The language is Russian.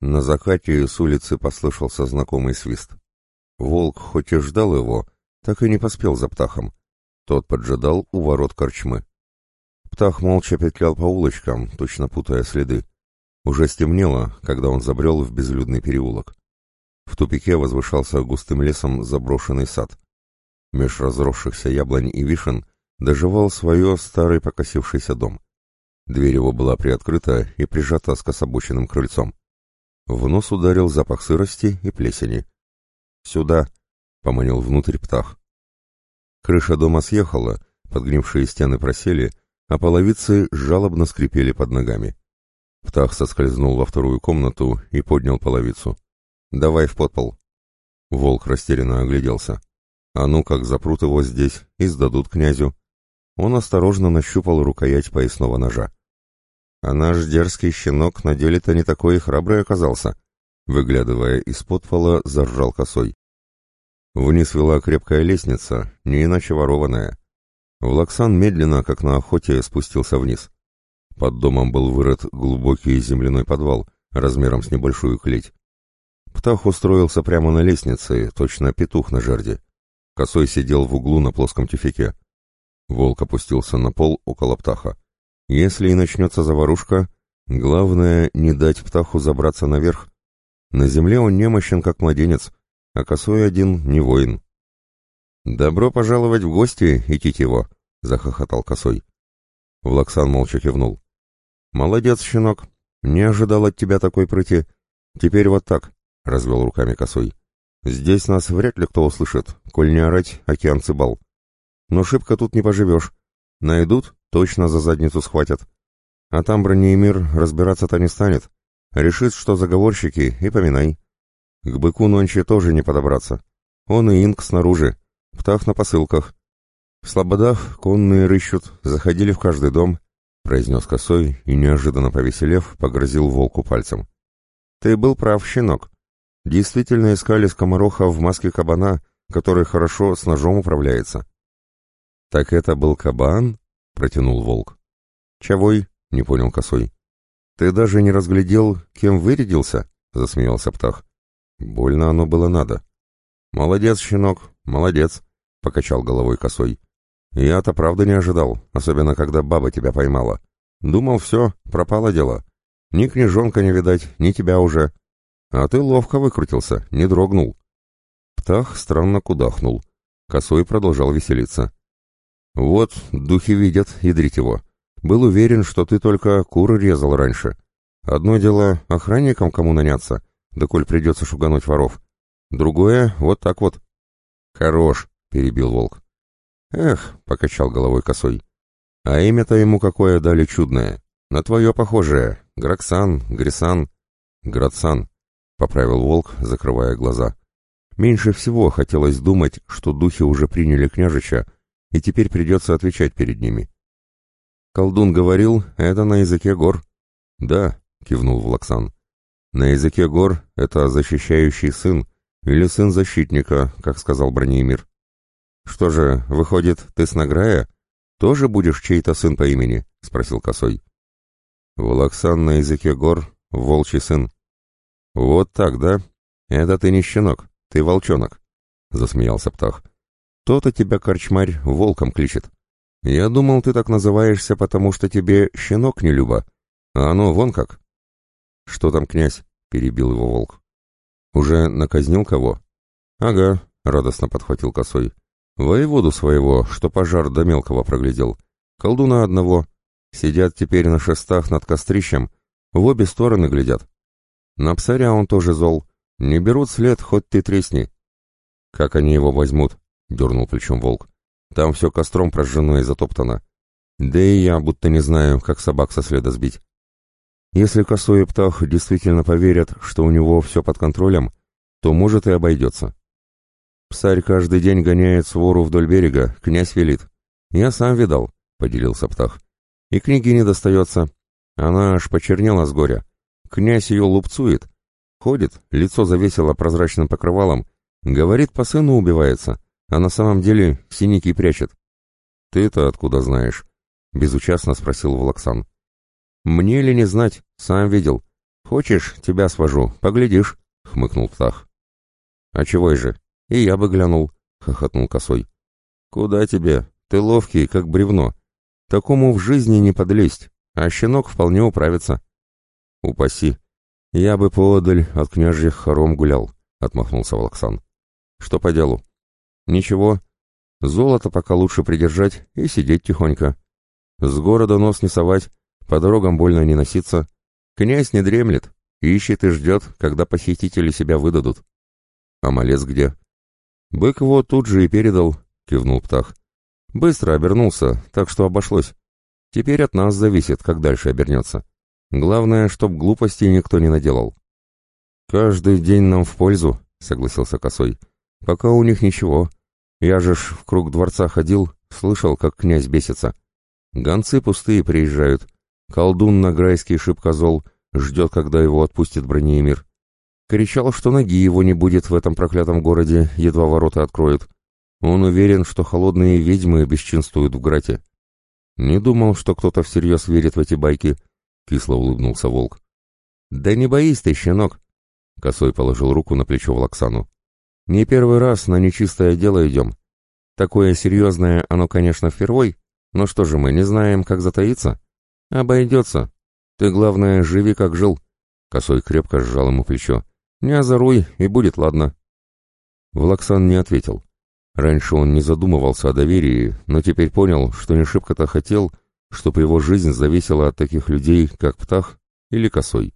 На закате с улицы послышался знакомый свист. Волк хоть и ждал его, так и не поспел за птахом. Тот поджидал у ворот корчмы. Птах молча петлял по улочкам, точно путая следы. Уже стемнело, когда он забрел в безлюдный переулок. В тупике возвышался густым лесом заброшенный сад. Меж разросшихся яблонь и вишен доживал свое старый покосившийся дом. Дверь его была приоткрыта и прижата скособоченным крыльцом. В нос ударил запах сырости и плесени. «Сюда!» — поманил внутрь птах. Крыша дома съехала, подгнившие стены просели, а половицы жалобно скрипели под ногами. Птах соскользнул во вторую комнату и поднял половицу. «Давай в подпол!» Волк растерянно огляделся. «А ну как запрут его здесь и сдадут князю!» Он осторожно нащупал рукоять поясного ножа. А наш дерзкий щенок на деле-то не такой и храбрый оказался. Выглядывая из-под заржал косой. Вниз вела крепкая лестница, не иначе ворованная. Влаксан медленно, как на охоте, спустился вниз. Под домом был вырыт глубокий земляной подвал, размером с небольшую клеть. Птах устроился прямо на лестнице, точно петух на жерде. Косой сидел в углу на плоском тюфяке. Волк опустился на пол около птаха. Если и начнется заварушка, главное не дать птаху забраться наверх. На земле он немощен, как младенец, а косой один не воин. «Добро пожаловать в гости, его, захохотал косой. Влаксан молча кивнул. «Молодец, щенок. Не ожидал от тебя такой прыти. Теперь вот так», — развел руками косой. «Здесь нас вряд ли кто услышит, коль не орать, океан цыбал. Но шибко тут не поживешь. Найдут, точно за задницу схватят. А там бронеемир разбираться-то не станет. Решит, что заговорщики, и поминай. К быку нонче тоже не подобраться. Он и инк снаружи, птах на посылках. В слободах конные рыщут, заходили в каждый дом, произнес косой и, неожиданно повеселев, погрозил волку пальцем. Ты был прав, щенок. Действительно искали скомороха в маске кабана, который хорошо с ножом управляется. Так это был кабан? Протянул волк. «Чавой?» — не понял косой. «Ты даже не разглядел, кем вырядился?» — засмеялся птах. «Больно оно было надо». «Молодец, щенок, молодец», — покачал головой косой. «Я-то правда не ожидал, особенно когда баба тебя поймала. Думал, все, пропало дело. Ни княжонка не видать, ни тебя уже. А ты ловко выкрутился, не дрогнул». Птах странно кудахнул. Косой продолжал веселиться. «Вот, духи видят, ядрить его. Был уверен, что ты только куры резал раньше. Одно дело охранникам кому наняться, да коль придется шугануть воров. Другое — вот так вот». «Хорош», — перебил волк. «Эх», — покачал головой косой. «А имя-то ему какое дали чудное. На твое похожее. Граксан, Грисан, Грацан», — поправил волк, закрывая глаза. Меньше всего хотелось думать, что духи уже приняли княжича, и теперь придется отвечать перед ними. Колдун говорил, это на языке гор. Да, кивнул Влаксан. На языке гор это защищающий сын или сын защитника, как сказал Бронеемир. Что же, выходит, ты с Награя? Тоже будешь чей-то сын по имени? спросил Косой. Влаксан на языке гор, волчий сын. Вот так, да? Это ты не щенок, ты волчонок, засмеялся Птах. То-то тебя, корчмарь, волком кличет. Я думал, ты так называешься, потому что тебе щенок не люба. А оно вон как. Что там, князь? Перебил его волк. Уже наказнил кого? Ага, радостно подхватил косой. Воеводу своего, что пожар до мелкого проглядел. Колдуна одного. Сидят теперь на шестах над кострищем, в обе стороны глядят. На псаря он тоже зол. Не берут след, хоть ты тресни. Как они его возьмут? — дернул плечом волк. «Там все костром прожжено и затоптано. Да и я будто не знаю, как собак со следа сбить. Если косой птах действительно поверят, что у него все под контролем, то, может, и обойдется. Псарь каждый день гоняет свору вдоль берега, князь велит. Я сам видал, — поделился птах. И книги не достается. Она аж почернела с горя. Князь ее лупцует. Ходит, лицо завесило прозрачным покрывалом, говорит, по сыну убивается а на самом деле синяки прячет. «Ты-то откуда знаешь?» — безучастно спросил Влаксан. «Мне ли не знать? Сам видел. Хочешь, тебя свожу, поглядишь, хмыкнул Птах. А чего же? И я бы глянул, хохотнул Косой. Куда тебе? Ты ловкий, как бревно. Такому в жизни не подлезть, а щенок вполне управится. Упаси. Я бы поодаль от княжьих хором гулял, отмахнулся Волоксан. Что по делу? Ничего. Золото пока лучше придержать и сидеть тихонько. С города нос не совать, по дорогам больно не носиться. Князь не дремлет, ищет и ждет, когда похитители себя выдадут. А малец где? Бык его тут же и передал, кивнул Птах. Быстро обернулся, так что обошлось. Теперь от нас зависит, как дальше обернется. Главное, чтоб глупостей никто не наделал. Каждый день нам в пользу, согласился Косой. Пока у них ничего. Я же ж в круг дворца ходил, слышал, как князь бесится. Гонцы пустые приезжают. Колдун Награйский шибко зол, ждет, когда его отпустит Бронеемир. Кричал, что ноги его не будет в этом проклятом городе, едва ворота откроют. Он уверен, что холодные ведьмы бесчинствуют в Грате. Не думал, что кто-то всерьез верит в эти байки, — кисло улыбнулся волк. Да не боись ты, щенок! Косой положил руку на плечо Влаксану. Не первый раз на нечистое дело идем. Такое серьезное оно, конечно, впервой, но что же мы, не знаем, как затаиться? Обойдется. Ты, главное, живи, как жил. Косой крепко сжал ему плечо. Не озоруй, и будет ладно. Влаксан не ответил. Раньше он не задумывался о доверии, но теперь понял, что не шибко-то хотел, чтобы его жизнь зависела от таких людей, как Птах или Косой.